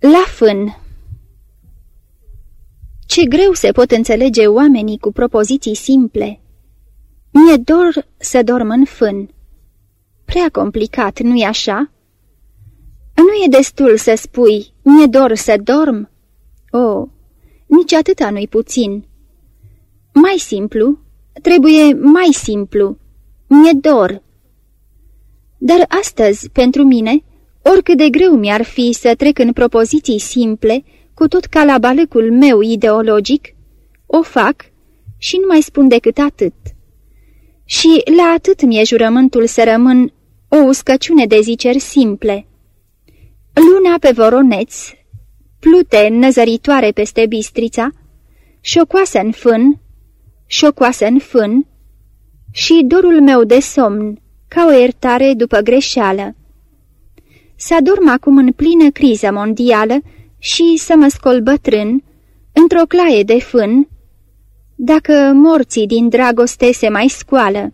La fân Ce greu se pot înțelege oamenii cu propoziții simple. Mi-e dor să dorm în fân. Prea complicat, nu-i așa? Nu e destul să spui, mi-e dor să dorm? Oh, nici atâta nu-i puțin. Mai simplu, trebuie mai simplu, mi-e dor. Dar astăzi, pentru mine, oricât de greu mi-ar fi să trec în propoziții simple, cu tot calabalăcul meu ideologic, o fac și nu mai spun decât atât. Și la atât mi-e jurământul să rămân o uscăciune de ziceri simple. Luna pe voroneț, plute năzăritoare peste bistrița, șocoasă în fân, șocoasă în fân, și dorul meu de somn, ca o iertare după greșeală. Să adorm acum în plină criză mondială și să mă scol bătrân, într-o claie de fân, dacă morții din dragoste se mai scoală.